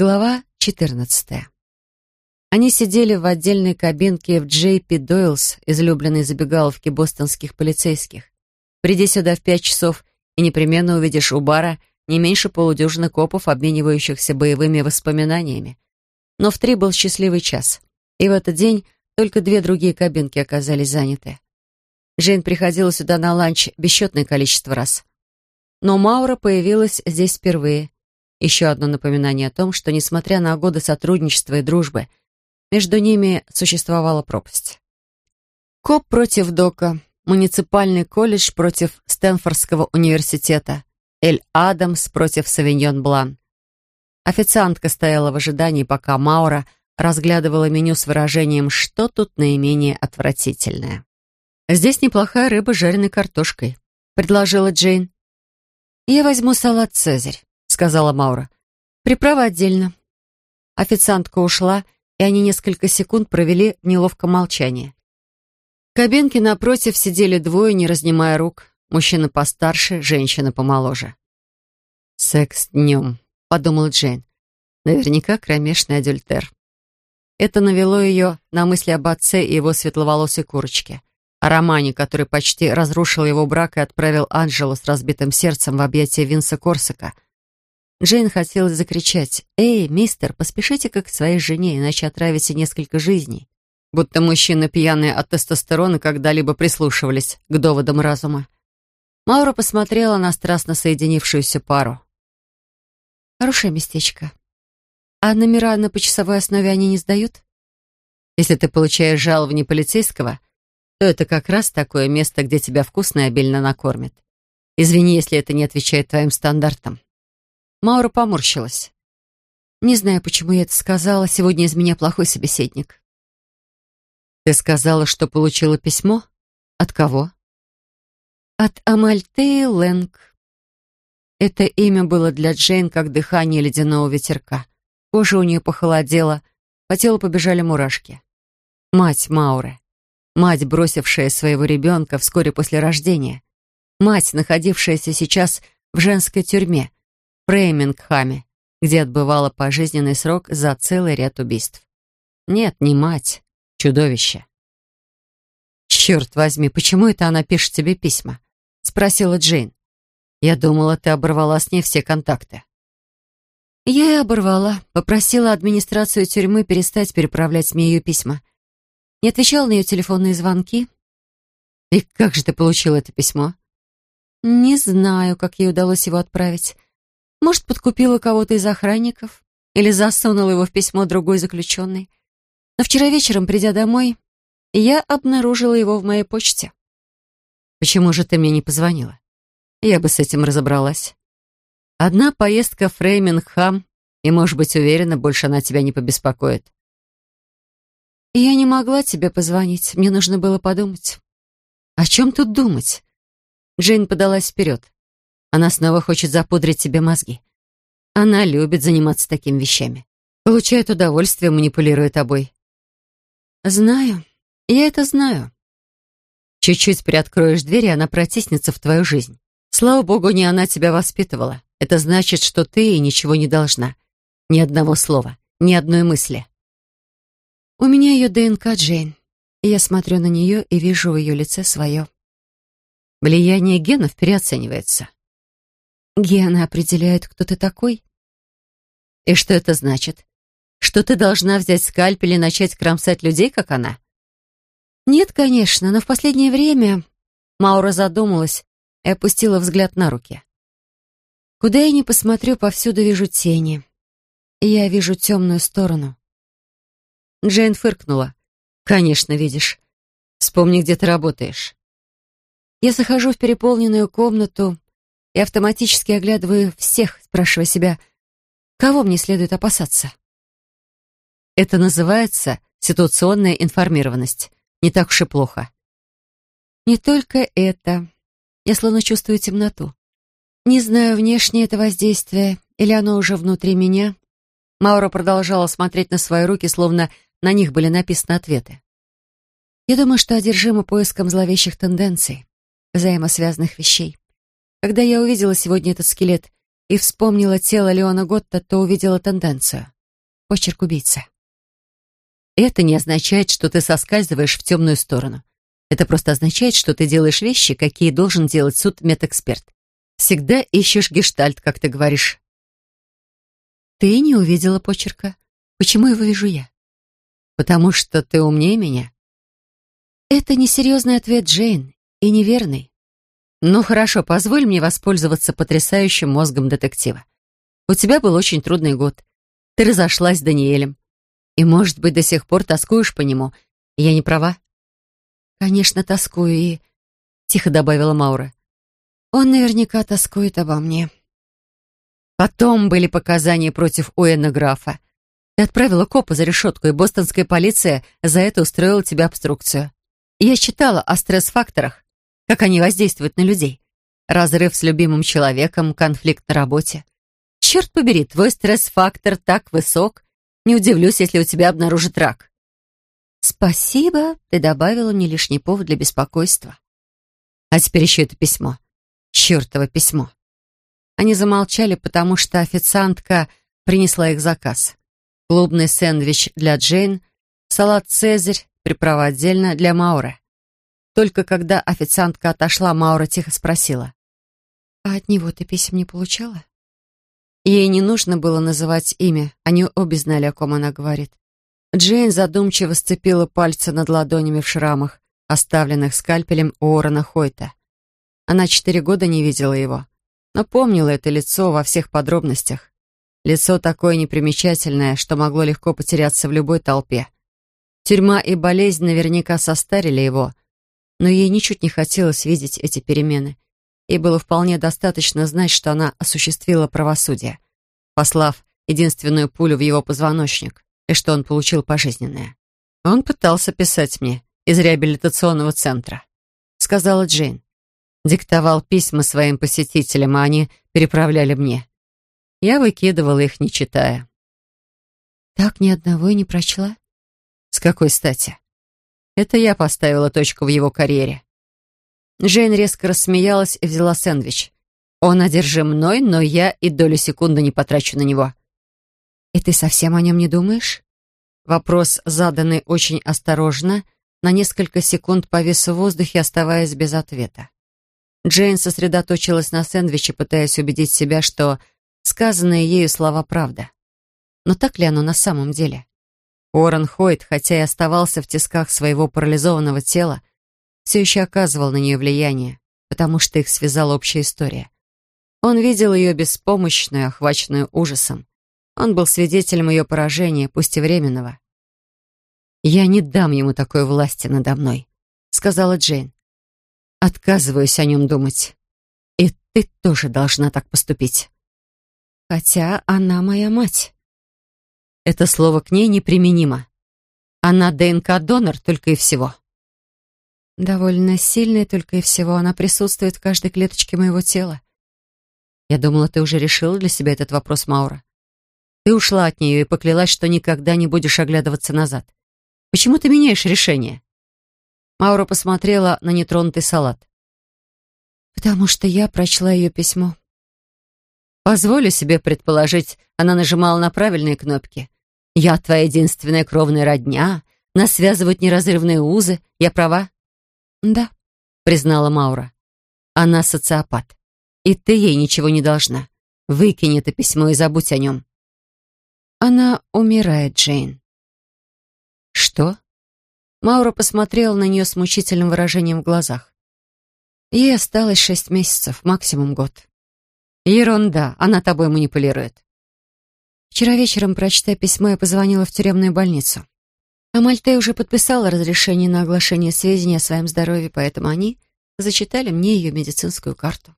Глава 14. Они сидели в отдельной кабинке в Джей Пи Дойлс, излюбленной забегаловке бостонских полицейских. Приди сюда в пять часов, и непременно увидишь у бара не меньше полудюжины копов, обменивающихся боевыми воспоминаниями. Но в три был счастливый час, и в этот день только две другие кабинки оказались заняты. Джейн приходила сюда на ланч бесчетное количество раз. Но Маура появилась здесь впервые — еще одно напоминание о том, что, несмотря на годы сотрудничества и дружбы, между ними существовала пропасть. КОП против ДОКа, муниципальный колледж против Стэнфордского университета, Эль Адамс против Савиньон Блан. Официантка стояла в ожидании, пока Маура разглядывала меню с выражением «что тут наименее отвратительное». «Здесь неплохая рыба с жареной картошкой», — предложила Джейн. «Я возьму салат «Цезарь» сказала Маура. «Приправа отдельно». Официантка ушла, и они несколько секунд провели в неловком молчании. В кабинке напротив сидели двое, не разнимая рук. Мужчина постарше, женщина помоложе. «Секс днем», — подумал Джейн. «Наверняка кромешный адюльтер». Это навело ее на мысли об отце и его светловолосой курочке. О романе, который почти разрушил его брак и отправил Анджелу с разбитым сердцем в объятия Винса Корсака — Джейн хотела закричать «Эй, мистер, поспешите-ка к своей жене, иначе отравите несколько жизней». Будто мужчины, пьяные от тестостерона, когда-либо прислушивались к доводам разума. Маура посмотрела на страстно соединившуюся пару. «Хорошее местечко. А номера на почасовой основе они не сдают?» «Если ты получаешь жалование полицейского, то это как раз такое место, где тебя вкусно и обильно накормят. Извини, если это не отвечает твоим стандартам». Маура поморщилась. «Не знаю, почему я это сказала. Сегодня из меня плохой собеседник». «Ты сказала, что получила письмо? От кого?» «От Амальтеи Лэнг». Это имя было для Джейн как дыхание ледяного ветерка. Кожа у нее похолодела, по телу побежали мурашки. Мать Мауры. Мать, бросившая своего ребенка вскоре после рождения. Мать, находившаяся сейчас в женской тюрьме, Фреймингхаме, где отбывала пожизненный срок за целый ряд убийств. Нет, не мать, чудовище. «Черт возьми, почему это она пишет тебе письма?» — спросила Джейн. «Я думала, ты оборвала с ней все контакты». Я и оборвала, попросила администрацию тюрьмы перестать переправлять мне ее письма. Не отвечала на ее телефонные звонки. «И как же ты получила это письмо?» «Не знаю, как ей удалось его отправить. Может, подкупила кого-то из охранников или засунула его в письмо другой заключенный. Но вчера вечером, придя домой, я обнаружила его в моей почте. «Почему же ты мне не позвонила? Я бы с этим разобралась. Одна поездка в Фреймингхам, и, может быть, уверена, больше она тебя не побеспокоит». «Я не могла тебе позвонить, мне нужно было подумать». «О чем тут думать?» Джейн подалась вперед. Она снова хочет запудрить себе мозги. Она любит заниматься такими вещами. Получает удовольствие, манипулируя тобой. Знаю. Я это знаю. Чуть-чуть приоткроешь дверь, и она протиснется в твою жизнь. Слава богу, не она тебя воспитывала. Это значит, что ты ей ничего не должна. Ни одного слова, ни одной мысли. У меня ее ДНК, Джейн. я смотрю на нее и вижу в ее лице свое. Влияние генов переоценивается. Гены определяют, кто ты такой. И что это значит? Что ты должна взять скальпель и начать кромсать людей, как она? Нет, конечно, но в последнее время... Маура задумалась и опустила взгляд на руки. Куда я ни посмотрю, повсюду вижу тени. Я вижу темную сторону. Джейн фыркнула. «Конечно, видишь. Вспомни, где ты работаешь». Я захожу в переполненную комнату, и автоматически оглядываю всех, спрашивая себя, кого мне следует опасаться. Это называется ситуационная информированность. Не так уж и плохо. Не только это. Я словно чувствую темноту. Не знаю, внешне это воздействие, или оно уже внутри меня. Маура продолжала смотреть на свои руки, словно на них были написаны ответы. Я думаю, что одержима поиском зловещих тенденций, взаимосвязанных вещей. Когда я увидела сегодня этот скелет, и вспомнила тело Леона Готта, то увидела тенденцию. Почерк убийцы. Это не означает, что ты соскальзываешь в темную сторону. Это просто означает, что ты делаешь вещи, какие должен делать суд-медэксперт. Всегда ищешь гештальт, как ты говоришь. Ты не увидела почерка. Почему его вижу я? Потому что ты умнее меня. Это несерьезный ответ, Джейн, и неверный. Ну хорошо, позволь мне воспользоваться потрясающим мозгом детектива. У тебя был очень трудный год. Ты разошлась с Даниэлем. И, может быть, до сих пор тоскуешь по нему. Я не права? Конечно, тоскую и... Тихо добавила Маура. Он наверняка тоскует обо мне. Потом были показания против Уэна Графа. Ты отправила копа за решетку, и бостонская полиция за это устроила тебе обструкцию. Я читала о стресс-факторах, как они воздействуют на людей. Разрыв с любимым человеком, конфликт на работе. Черт побери, твой стресс-фактор так высок. Не удивлюсь, если у тебя обнаружат рак. Спасибо, ты добавила мне лишний повод для беспокойства. А теперь еще это письмо. Чертово письмо. Они замолчали, потому что официантка принесла их заказ. Клубный сэндвич для Джейн, салат «Цезарь», приправа отдельно для Мауры. Только когда официантка отошла, Маура тихо спросила. «А от него ты писем не получала?» Ей не нужно было называть имя, они обе знали, о ком она говорит. Джейн задумчиво сцепила пальцы над ладонями в шрамах, оставленных скальпелем Уоррена Хойта. Она четыре года не видела его, но помнила это лицо во всех подробностях. Лицо такое непримечательное, что могло легко потеряться в любой толпе. Тюрьма и болезнь наверняка состарили его, но ей ничуть не хотелось видеть эти перемены. Ей было вполне достаточно знать, что она осуществила правосудие, послав единственную пулю в его позвоночник, и что он получил пожизненное. «Он пытался писать мне из реабилитационного центра», — сказала Джейн. Диктовал письма своим посетителям, а они переправляли мне. Я выкидывала их, не читая. «Так ни одного и не прочла?» «С какой стати?» Это я поставила точку в его карьере. Джейн резко рассмеялась и взяла сэндвич. Он одержим мной, но я и долю секунды не потрачу на него. «И ты совсем о нем не думаешь?» Вопрос, заданный очень осторожно, на несколько секунд повис в воздухе, оставаясь без ответа. Джейн сосредоточилась на сэндвиче, пытаясь убедить себя, что сказанные ею слова правда. Но так ли оно на самом деле? Уоррен Хойт, хотя и оставался в тисках своего парализованного тела, все еще оказывал на нее влияние, потому что их связала общая история. Он видел ее беспомощную, охваченную ужасом. Он был свидетелем ее поражения, пусть и временного. «Я не дам ему такой власти надо мной», — сказала Джейн. «Отказываюсь о нем думать. И ты тоже должна так поступить». «Хотя она моя мать». Это слово к ней неприменимо. Она ДНК-донор только и всего. Довольно сильная только и всего. Она присутствует в каждой клеточке моего тела. Я думала, ты уже решила для себя этот вопрос, Маура. Ты ушла от нее и поклялась, что никогда не будешь оглядываться назад. Почему ты меняешь решение? Маура посмотрела на нетронутый салат. «Потому что я прочла ее письмо». Позволю себе предположить, она нажимала на правильные кнопки. Я твоя единственная кровная родня. Нас связывают неразрывные узы. Я права?» «Да», — признала Маура. «Она социопат. И ты ей ничего не должна. Выкинь это письмо и забудь о нем». «Она умирает, Джейн». «Что?» Маура посмотрела на нее с мучительным выражением в глазах. Ей осталось шесть месяцев, максимум год. Ерунда, она тобой манипулирует. Вчера вечером, прочитая письмо, я позвонила в тюремную больницу. А Мальтей уже подписала разрешение на оглашение сведений о своем здоровье, поэтому они зачитали мне ее медицинскую карту.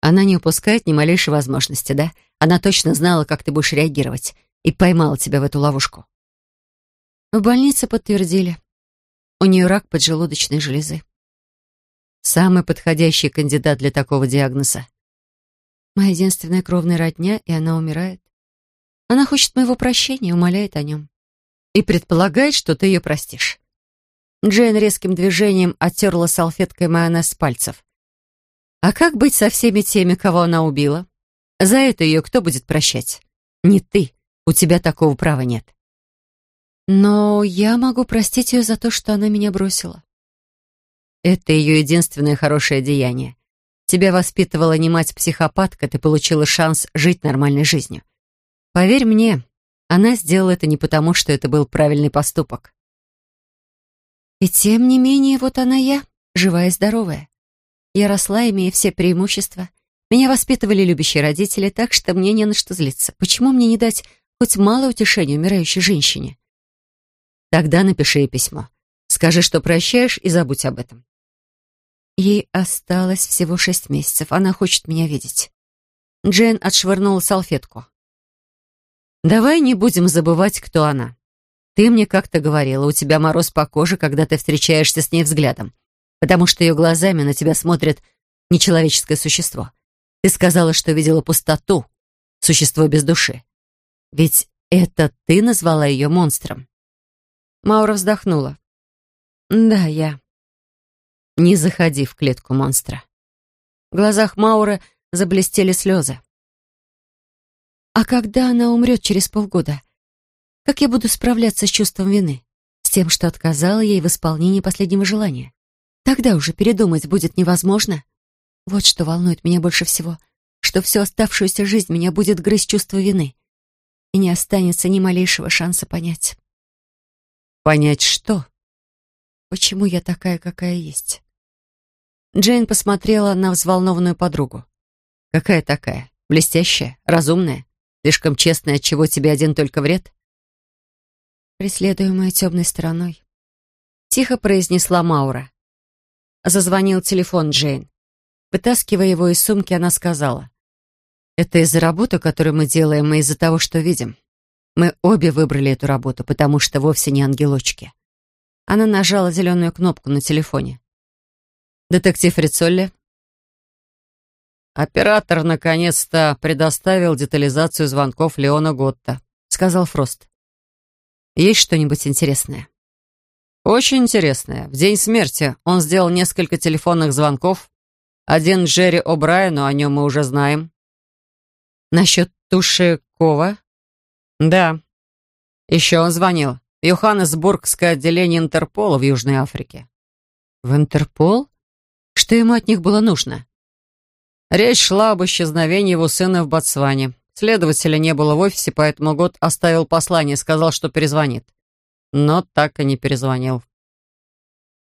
Она не упускает ни малейшей возможности, да? Она точно знала, как ты будешь реагировать, и поймала тебя в эту ловушку. В больнице подтвердили. У нее рак поджелудочной железы. Самый подходящий кандидат для такого диагноза. Моя единственная кровная родня, и она умирает. Она хочет моего прощения, умоляет о нем. И предполагает, что ты ее простишь. Джейн резким движением оттерла салфеткой майонез с пальцев. А как быть со всеми теми, кого она убила? За это ее кто будет прощать? Не ты. У тебя такого права нет. Но я могу простить ее за то, что она меня бросила. Это ее единственное хорошее деяние. Тебя воспитывала не мать-психопатка, ты получила шанс жить нормальной жизнью. Поверь мне, она сделала это не потому, что это был правильный поступок. И тем не менее, вот она я, живая и здоровая. Я росла, имея все преимущества. Меня воспитывали любящие родители, так что мне не на что злиться. Почему мне не дать хоть малое утешение умирающей женщине? Тогда напиши ей письмо. Скажи, что прощаешь, и забудь об этом. Ей осталось всего шесть месяцев. Она хочет меня видеть. Джейн отшвырнула салфетку. «Давай не будем забывать, кто она. Ты мне как-то говорила, у тебя мороз по коже, когда ты встречаешься с ней взглядом, потому что ее глазами на тебя смотрит нечеловеческое существо. Ты сказала, что видела пустоту, существо без души. Ведь это ты назвала ее монстром. Маура вздохнула. Да, я. Не заходи в клетку монстра. В глазах Мауры заблестели слезы. А когда она умрет через полгода? Как я буду справляться с чувством вины? С тем, что отказала ей в исполнении последнего желания? Тогда уже передумать будет невозможно. Вот что волнует меня больше всего, что всю оставшуюся жизнь меня будет грызть чувство вины. И не останется ни малейшего шанса понять. Понять что? Почему я такая, какая есть? Джейн посмотрела на взволнованную подругу. Какая такая? Блестящая? Разумная? Слишком честная, от чего тебе один только вред? преследуемая темной стороной. Тихо произнесла Маура. Зазвонил телефон Джейн. Вытаскивая его из сумки, она сказала. «Это из-за работы, которую мы делаем, и из-за того, что видим. Мы обе выбрали эту работу, потому что вовсе не ангелочки». Она нажала зеленую кнопку на телефоне. «Детектив Рицолли?» «Оператор наконец-то предоставил детализацию звонков Леона Готта», — сказал Фрост. Есть что-нибудь интересное?» «Очень интересное. В день смерти он сделал несколько телефонных звонков. Один Джерри О'Брайену, о нем мы уже знаем». «Насчет туши Кова?» «Да. Еще он звонил. В Йоханнесбургское отделение Интерпола в Южной Африке». «В Интерпол? Что ему от них было нужно?» Речь шла об исчезновении его сына в Ботсване. Следователя не было в офисе, поэтому Год оставил послание и сказал, что перезвонит. Но так и не перезвонил.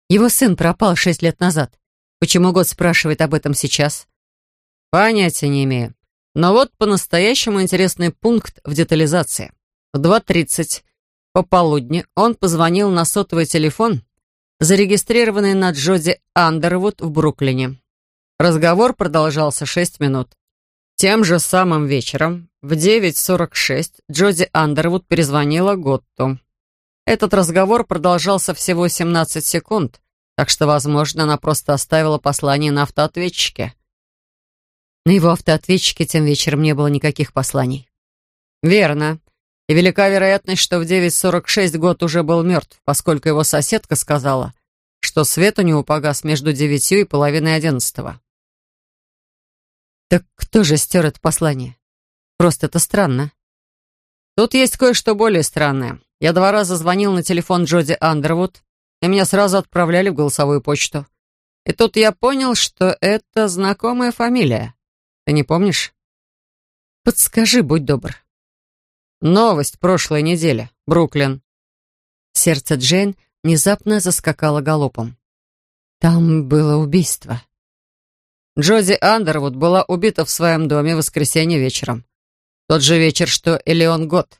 Его сын пропал шесть лет назад. Почему Год спрашивает об этом сейчас? Понятия не имею. Но вот по-настоящему интересный пункт в детализации. В 2.30 пополудни он позвонил на сотовый телефон, зарегистрированный на Джоди Андервуд в Бруклине. Разговор продолжался шесть минут. Тем же самым вечером в 9.46 Джоди Андервуд перезвонила Готту. Этот разговор продолжался всего 17 секунд, так что, возможно, она просто оставила послание на автоответчике. На его автоответчике тем вечером не было никаких посланий. Верно. И велика вероятность, что в 9.46 год уже был мертв, поскольку его соседка сказала, что свет у него погас между девятью и половиной одиннадцатого. Так кто же стер это послание? Просто это странно. Тут есть кое-что более странное. Я два раза звонил на телефон Джоди Андервуд, и меня сразу отправляли в голосовую почту. И тут я понял, что это знакомая фамилия. Ты не помнишь? Подскажи, будь добр. Новость прошлой недели. Бруклин. Сердце Джейн внезапно заскакало галопом. Там было убийство. Джоди Андервуд была убита в своем доме в воскресенье вечером. Тот же вечер, что и Гот.